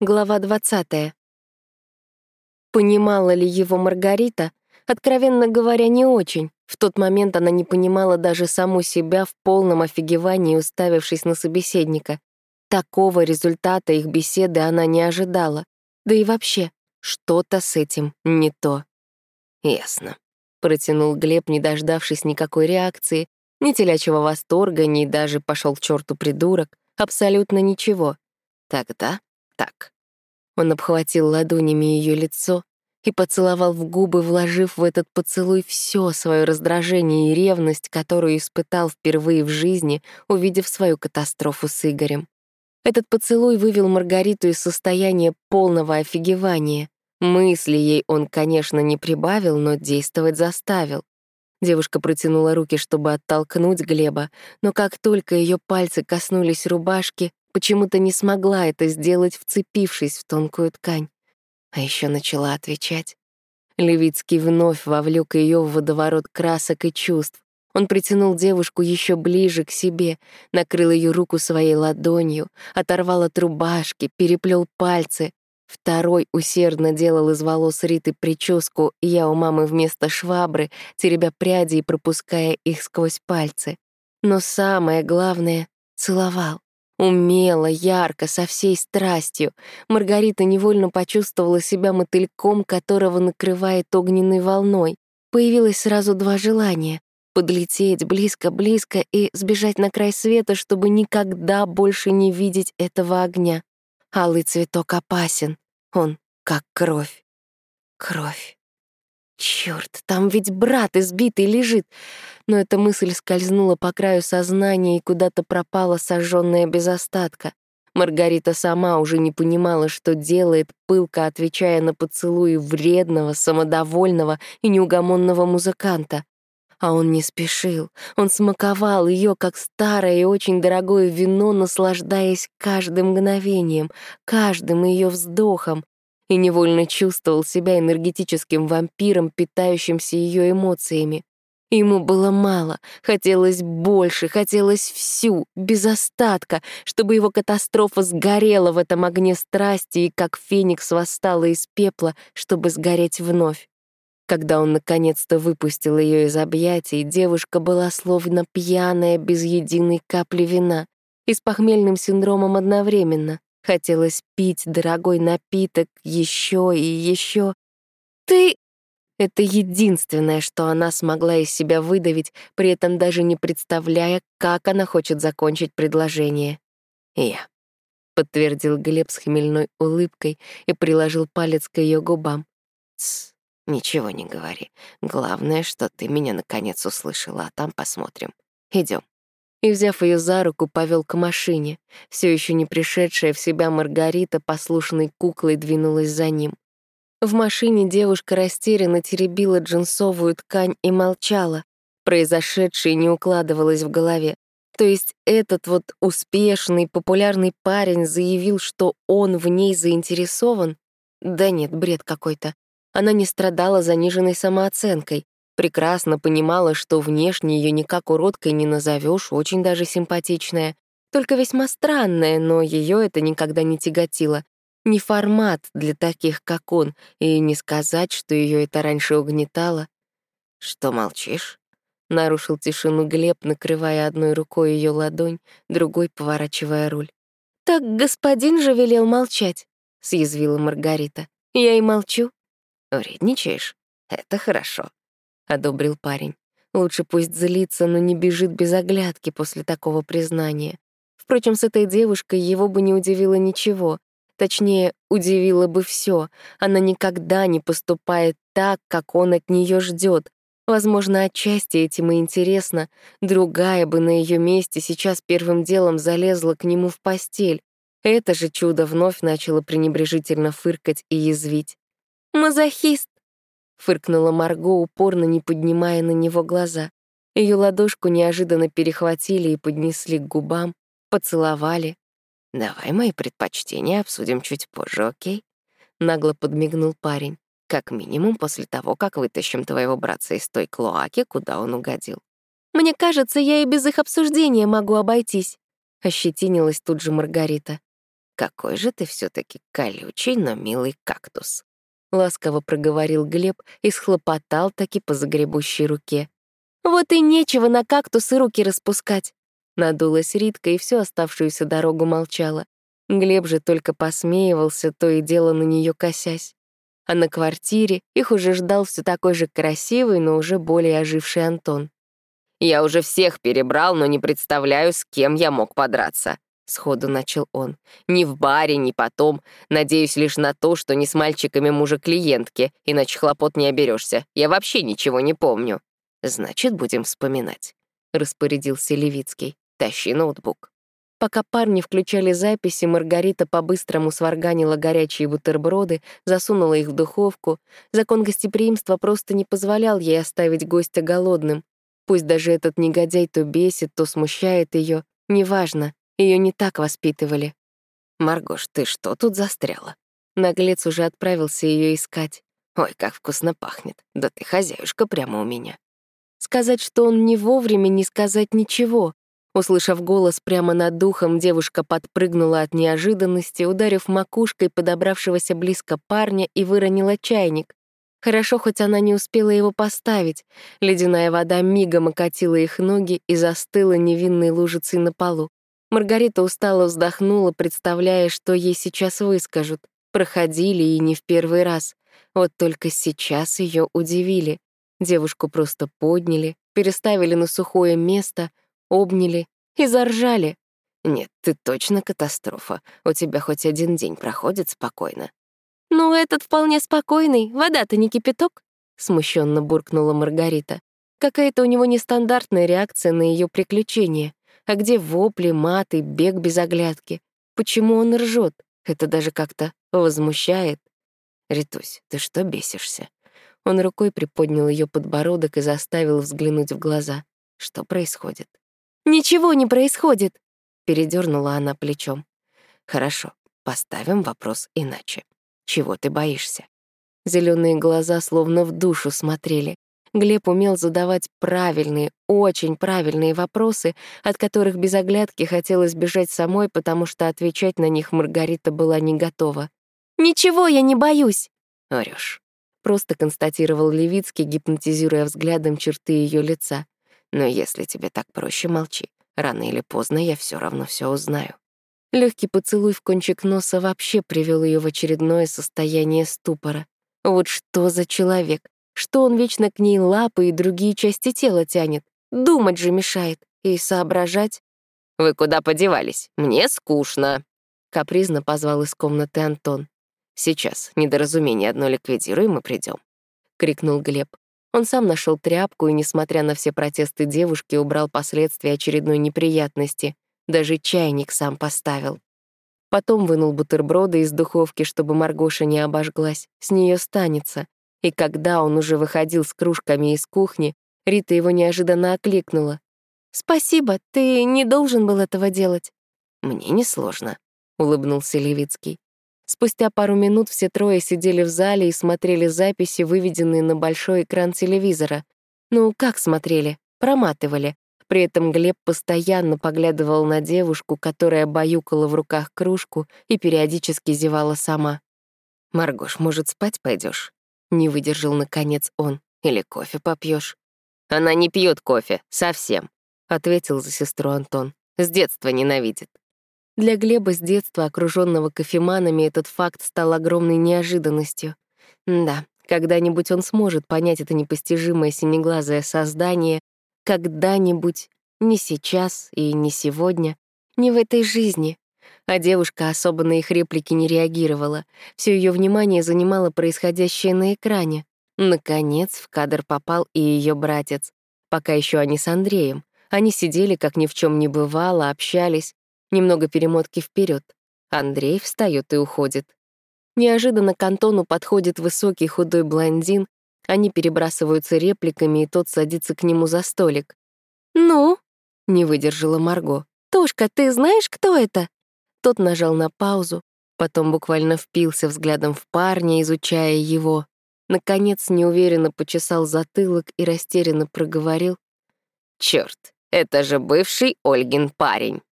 Глава 20. Понимала ли его Маргарита? Откровенно говоря, не очень. В тот момент она не понимала даже саму себя в полном офигевании, уставившись на собеседника. Такого результата их беседы она не ожидала. Да и вообще, что-то с этим не то. «Ясно», — протянул Глеб, не дождавшись никакой реакции, ни телячьего восторга, ни даже пошел к черту придурок, абсолютно ничего. Тогда так. Он обхватил ладонями ее лицо и поцеловал в губы, вложив в этот поцелуй все свое раздражение и ревность, которую испытал впервые в жизни, увидев свою катастрофу с Игорем. Этот поцелуй вывел Маргариту из состояния полного офигевания. Мысли ей он, конечно, не прибавил, но действовать заставил. Девушка протянула руки, чтобы оттолкнуть Глеба, но как только ее пальцы коснулись рубашки, почему-то не смогла это сделать, вцепившись в тонкую ткань. А еще начала отвечать. Левицкий вновь вовлек ее в водоворот красок и чувств. Он притянул девушку еще ближе к себе, накрыл ее руку своей ладонью, оторвал от рубашки, переплел пальцы. Второй усердно делал из волос Риты прическу, я у мамы вместо швабры, теребя пряди и пропуская их сквозь пальцы. Но самое главное — целовал. Умело, ярко, со всей страстью. Маргарита невольно почувствовала себя мотыльком, которого накрывает огненной волной. Появилось сразу два желания — подлететь близко-близко и сбежать на край света, чтобы никогда больше не видеть этого огня. Алый цветок опасен. Он как кровь. Кровь. Черт, там ведь брат избитый лежит. Но эта мысль скользнула по краю сознания и куда-то пропала, сожженная без остатка. Маргарита сама уже не понимала, что делает, пылко отвечая на поцелуи вредного, самодовольного и неугомонного музыканта. А он не спешил. Он смаковал ее, как старое и очень дорогое вино, наслаждаясь каждым мгновением, каждым ее вздохом и невольно чувствовал себя энергетическим вампиром, питающимся ее эмоциями. Ему было мало, хотелось больше, хотелось всю, без остатка, чтобы его катастрофа сгорела в этом огне страсти и как феникс восстала из пепла, чтобы сгореть вновь. Когда он наконец-то выпустил ее из объятий, девушка была словно пьяная, без единой капли вина и с похмельным синдромом одновременно. Хотелось пить дорогой напиток еще и еще. «Ты...» Это единственное, что она смогла из себя выдавить, при этом даже не представляя, как она хочет закончить предложение. «Я», — подтвердил Глеб с хмельной улыбкой и приложил палец к ее губам. «Тсс, ничего не говори. Главное, что ты меня наконец услышала, а там посмотрим. Идем и, взяв ее за руку, повел к машине. Все еще не пришедшая в себя Маргарита послушной куклой двинулась за ним. В машине девушка растерянно теребила джинсовую ткань и молчала. Произошедшее не укладывалось в голове. То есть этот вот успешный, популярный парень заявил, что он в ней заинтересован? Да нет, бред какой-то. Она не страдала заниженной самооценкой. Прекрасно понимала, что внешне ее никак уродкой не назовешь, очень даже симпатичная. Только весьма странная, но ее это никогда не тяготило. Не формат для таких, как он, и не сказать, что ее это раньше угнетало. «Что молчишь?» — нарушил тишину Глеб, накрывая одной рукой ее ладонь, другой поворачивая руль. «Так господин же велел молчать», — съязвила Маргарита. «Я и молчу». «Вредничаешь? Это хорошо», — одобрил парень. Лучше пусть злится, но не бежит без оглядки после такого признания. Впрочем, с этой девушкой его бы не удивило ничего. Точнее, удивило бы все. Она никогда не поступает так, как он от нее ждет. Возможно, отчасти этим и интересно. Другая бы на ее месте сейчас первым делом залезла к нему в постель. Это же чудо вновь начало пренебрежительно фыркать и язвить. «Мазохист!» Фыркнула Марго, упорно не поднимая на него глаза. Ее ладошку неожиданно перехватили и поднесли к губам, поцеловали. «Давай мои предпочтения обсудим чуть позже, окей?» Нагло подмигнул парень. «Как минимум после того, как вытащим твоего братца из той клоаки, куда он угодил». «Мне кажется, я и без их обсуждения могу обойтись», — ощетинилась тут же Маргарита. «Какой же ты все таки колючий, но милый кактус», — ласково проговорил Глеб и схлопотал таки по загребущей руке. «Вот и нечего на кактусы руки распускать», — надулась Ритка и всю оставшуюся дорогу молчала. Глеб же только посмеивался, то и дело на нее косясь. А на квартире их уже ждал все такой же красивый, но уже более оживший Антон. «Я уже всех перебрал, но не представляю, с кем я мог подраться», — сходу начал он. «Ни в баре, ни потом. Надеюсь лишь на то, что не с мальчиками мужа клиентки, иначе хлопот не оберешься. Я вообще ничего не помню». «Значит, будем вспоминать», — распорядился Левицкий. «Тащи ноутбук». Пока парни включали записи, Маргарита по-быстрому сварганила горячие бутерброды, засунула их в духовку. Закон гостеприимства просто не позволял ей оставить гостя голодным. Пусть даже этот негодяй то бесит, то смущает ее, неважно, ее не так воспитывали. «Маргош, ты что тут застряла?» Наглец уже отправился ее искать. «Ой, как вкусно пахнет. Да ты хозяюшка прямо у меня». Сказать, что он не вовремя, не сказать ничего. Услышав голос прямо над духом, девушка подпрыгнула от неожиданности, ударив макушкой подобравшегося близко парня и выронила чайник. Хорошо, хоть она не успела его поставить. Ледяная вода мигом окатила их ноги и застыла невинной лужицей на полу. Маргарита устало вздохнула, представляя, что ей сейчас выскажут. Проходили и не в первый раз. Вот только сейчас ее удивили. Девушку просто подняли, переставили на сухое место — обняли и заржали. «Нет, ты точно катастрофа. У тебя хоть один день проходит спокойно». «Ну, этот вполне спокойный. Вода-то не кипяток», — смущенно буркнула Маргарита. Какая-то у него нестандартная реакция на ее приключения. А где вопли, маты, бег без оглядки? Почему он ржет? Это даже как-то возмущает. «Ритусь, ты что бесишься?» Он рукой приподнял ее подбородок и заставил взглянуть в глаза. Что происходит? «Ничего не происходит», — передернула она плечом. «Хорошо, поставим вопрос иначе. Чего ты боишься?» Зеленые глаза словно в душу смотрели. Глеб умел задавать правильные, очень правильные вопросы, от которых без оглядки хотелось бежать самой, потому что отвечать на них Маргарита была не готова. «Ничего я не боюсь!» «Орёшь», — просто констатировал Левицкий, гипнотизируя взглядом черты ее лица. Но если тебе так проще, молчи. Рано или поздно я все равно все узнаю. Легкий поцелуй в кончик носа вообще привел ее в очередное состояние ступора. Вот что за человек? Что он вечно к ней лапы и другие части тела тянет? Думать же мешает. И соображать. «Вы куда подевались? Мне скучно», — капризно позвал из комнаты Антон. «Сейчас, недоразумение одно ликвидируем и придем», — крикнул Глеб. Он сам нашел тряпку и, несмотря на все протесты девушки, убрал последствия очередной неприятности. Даже чайник сам поставил. Потом вынул бутерброды из духовки, чтобы Маргоша не обожглась. С нее станется. И когда он уже выходил с кружками из кухни, Рита его неожиданно окликнула. «Спасибо, ты не должен был этого делать». «Мне несложно», — улыбнулся Левицкий. Спустя пару минут все трое сидели в зале и смотрели записи, выведенные на большой экран телевизора. Ну, как смотрели? Проматывали. При этом Глеб постоянно поглядывал на девушку, которая баюкала в руках кружку и периодически зевала сама. «Маргош, может, спать пойдешь? Не выдержал, наконец, он. «Или кофе попьешь? «Она не пьет кофе, совсем», — ответил за сестру Антон. «С детства ненавидит». Для Глеба с детства, окруженного кофеманами, этот факт стал огромной неожиданностью. Да, когда-нибудь он сможет понять это непостижимое синеглазое создание, когда-нибудь, не сейчас и не сегодня, не в этой жизни. А девушка особо на их реплики не реагировала. Все ее внимание занимало происходящее на экране. Наконец в кадр попал и ее братец. Пока еще они с Андреем. Они сидели, как ни в чем не бывало, общались. Немного перемотки вперед. Андрей встает и уходит. Неожиданно к Антону подходит высокий худой блондин, они перебрасываются репликами, и тот садится к нему за столик. «Ну?» — не выдержала Марго. «Тошка, ты знаешь, кто это?» Тот нажал на паузу, потом буквально впился взглядом в парня, изучая его. Наконец неуверенно почесал затылок и растерянно проговорил. «Чёрт, это же бывший Ольгин парень!»